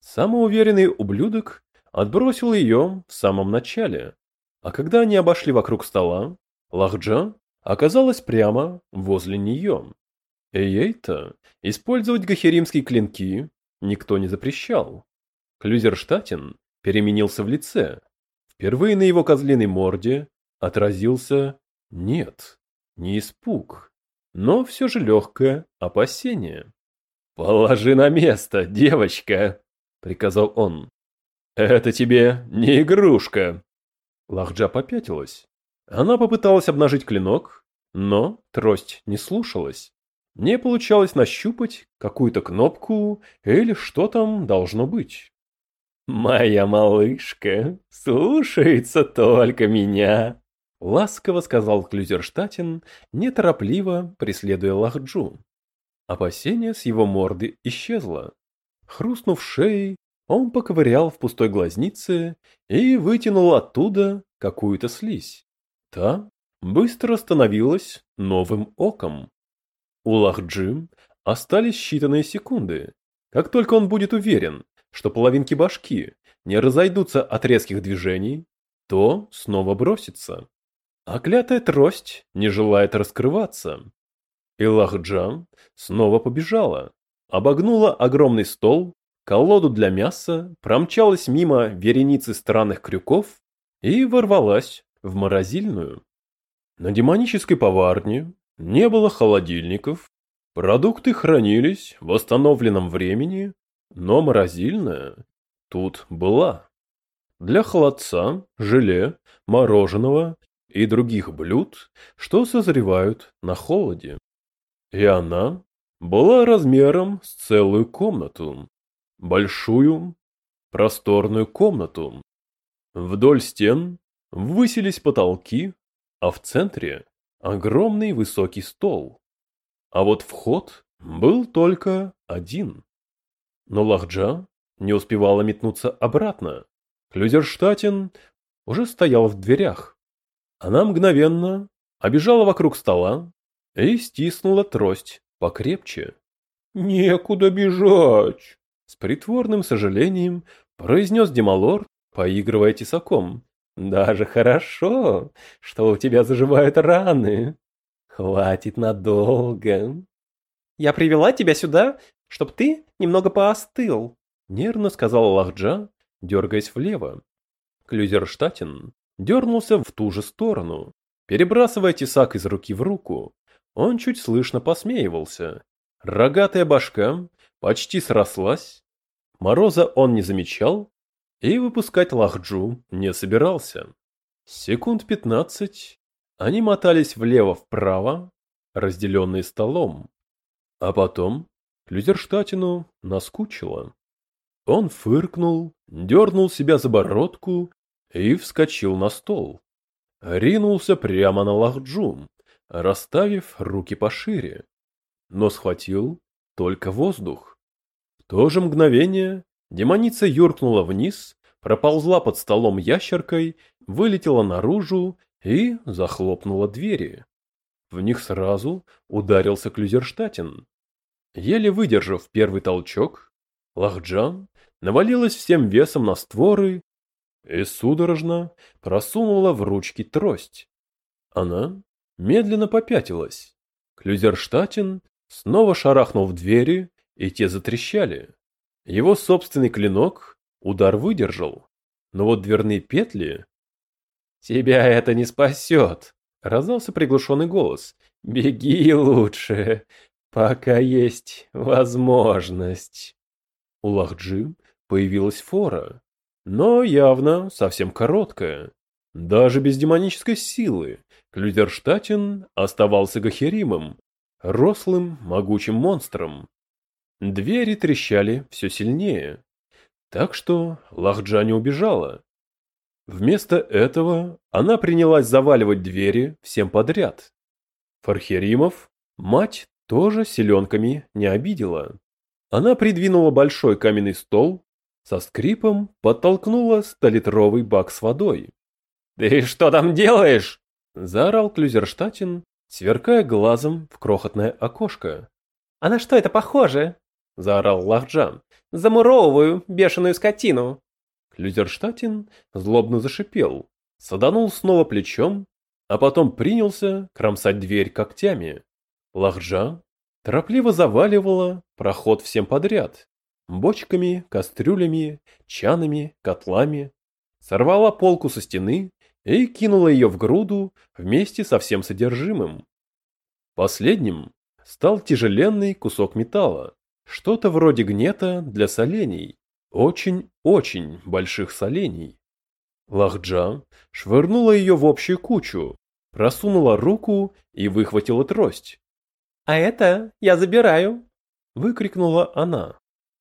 Самоуверенный ублюдок отбросил ее в самом начале, а когда они обошли вокруг стола, Лахджан оказалась прямо возле нее. И ей-то использовать гахеримские клинки никто не запрещал. Клюзерштатен переменился в лице. Впервые на его козлиной морде отразился нет, не испуг, но все же легкое опасение. «Положи на место, девочка!» — приказал он. «Это тебе не игрушка!» Лахджа попятилась. Она попыталась обнажить клинок, но трость не слушалась. Не получалось нащупать какую-то кнопку или что там должно быть. «Моя малышка слушается только меня», — ласково сказал Клюзерштатен, неторопливо преследуя Лахджу. Опасение с его морды исчезло. Хрустнув шеей, он поковырял в пустой глазнице и вытянул оттуда какую-то слизь. Та быстро становилась новым оком. У Лахджи остались считанные секунды. Как только он будет уверен, что половинки башки не разойдутся от резких движений, то снова бросится. А клятая трость не желает раскрываться. И Лахджа снова побежала, обогнула огромный стол, колоду для мяса, промчалась мимо вереницы странных крюков и ворвалась в морозильную. На демонической поварне не было холодильников, продукты хранились в восстановленном времени, но морозильная тут была. Для холодца, желе, мороженого и других блюд, что созревают на холоде. И она была размером с целую комнату. Большую, просторную комнату. Вдоль стен высились потолки, а в центре огромный высокий стол. А вот вход был только один. Но Лахджа не успевала метнуться обратно. Клюзерштатен уже стоял в дверях. Она мгновенно обежала вокруг стола и стиснула трость покрепче. «Некуда бежать!» С притворным сожалением произнес Демалор, поигрывая тесаком. Даже хорошо, что у тебя заживают раны. Хватит надолго. Я привела тебя сюда, чтоб ты немного поостыл, нервно сказала Лахджа, дергаясь влево. Клюзерштатен дернулся в ту же сторону. Перебрасывая тесак из руки в руку, он чуть слышно посмеивался. Рогатая башка почти срослась, мороза он не замечал и выпускать лахджу не собирался. Секунд пятнадцать они мотались влево-вправо, разделенные столом, а потом Клюзерштатину наскучило. Он фыркнул, дернул себя за бородку и вскочил на стол. Ринулся прямо на Лахджу, расставив руки пошире, но схватил только воздух. В то же мгновение демоница юркнула вниз, проползла под столом ящеркой, вылетела наружу и захлопнула двери. В них сразу ударился Клюзерштатен. Еле выдержав первый толчок, Лахджан навалилась всем весом на створы и судорожно просунула в ручки трость. Она медленно попятилась. Клюзерштатен снова шарахнул в двери, и те затрещали. Его собственный клинок удар выдержал, но вот дверные петли... «Тебя это не спасет!» — раздался приглушенный голос. «Беги лучше, Пока есть возможность. У Лахджи появилась фора, но явно совсем короткая. Даже без демонической силы Клюзерштатен оставался Гахеримом, рослым, могучим монстром. Двери трещали все сильнее, так что Лахджа не убежала. Вместо этого она принялась заваливать двери всем подряд. Фархеримов, мать тоже селенками не обидела. Она придвинула большой каменный стол, со скрипом подтолкнула столитровый бак с водой. «Ты что там делаешь?» – заорал Клюзерштатен, сверкая глазом в крохотное окошко. «А на что это похоже?» – заорал Лахджан. «Замуровываю бешеную скотину!» Клюзерштатен злобно зашипел, саданул снова плечом, а потом принялся кромсать дверь когтями. Лахджа торопливо заваливала проход всем подряд. Бочками, кастрюлями, чанами, котлами. Сорвала полку со стены и кинула ее в груду вместе со всем содержимым. Последним стал тяжеленный кусок металла, что-то вроде гнета для солений, очень-очень больших солений. Лахджа швырнула ее в общую кучу, просунула руку и выхватила трость. «А это я забираю!» — выкрикнула она.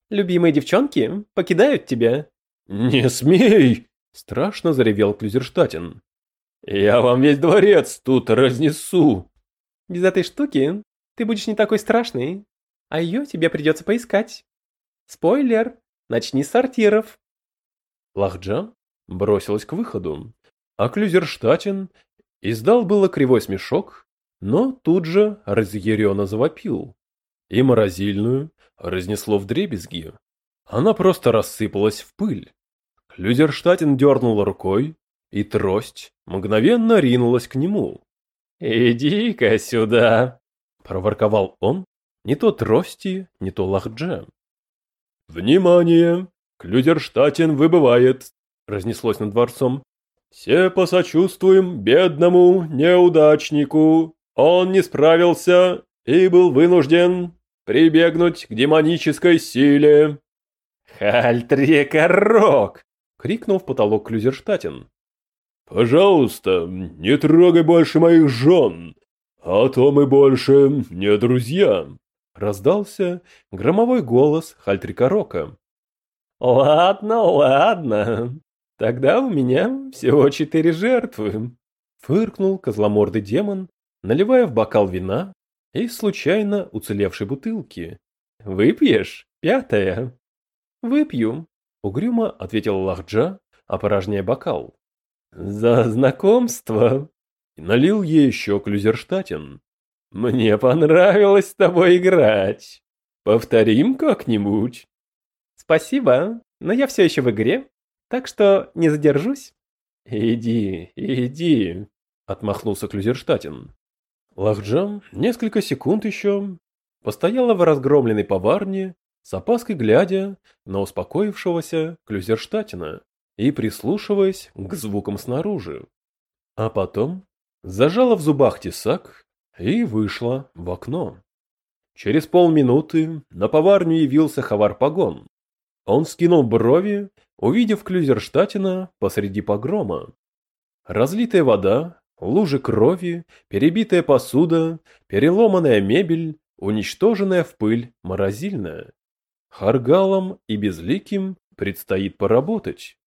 «Любимые девчонки покидают тебя!» «Не смей!» — страшно заревел Клюзерштатен. «Я вам весь дворец тут разнесу!» «Без этой штуки ты будешь не такой страшный, а ее тебе придется поискать. Спойлер, начни с сортиров!» Лахджа бросилась к выходу, а Клюзерштатен издал было кривой смешок, но тут же разъяренно завопил. И морозильную разнесло в дребезги. Она просто рассыпалась в пыль. Клюзерштатен дернул рукой, и трость мгновенно ринулась к нему. «Иди-ка сюда!» – проворковал он, не то трости, не то лахдже. «Внимание! Клюзерштатен выбывает!» – разнеслось над дворцом. «Все посочувствуем бедному неудачнику!» Он не справился и был вынужден прибегнуть к демонической силе. «Хальтрекорок!» — крикнул в потолок Клюзерштатен. «Пожалуйста, не трогай больше моих жен, а то мы больше не друзья!» — раздался громовой голос Хальтрикорока. «Ладно, ладно, тогда у меня всего четыре жертвы!» — фыркнул козломордый демон, наливая в бокал вина из случайно уцелевшей бутылки. «Выпьешь? Пятая?» «Выпью», — угрюмо ответил Лахджа, опорожняя бокал. «За знакомство!» — налил ей еще Клюзерштатен. «Мне понравилось с тобой играть. Повторим как-нибудь?» «Спасибо, но я все еще в игре, так что не задержусь». «Иди, иди», — отмахнулся Клюзерштатен. Лахджан несколько секунд еще постояла в разгромленной поварне, с опаской глядя на успокоившегося Клюзерштатина и прислушиваясь к звукам снаружи. А потом зажала в зубах тесак и вышла в окно. Через полминуты на поварню явился Хавар-Пагон. Он скинул брови, увидев Клюзерштатина посреди погрома. Разлитая вода, лужи крови, перебитая посуда, переломанная мебель, уничтоженная в пыль морозильная. Харгалом и Безликим предстоит поработать.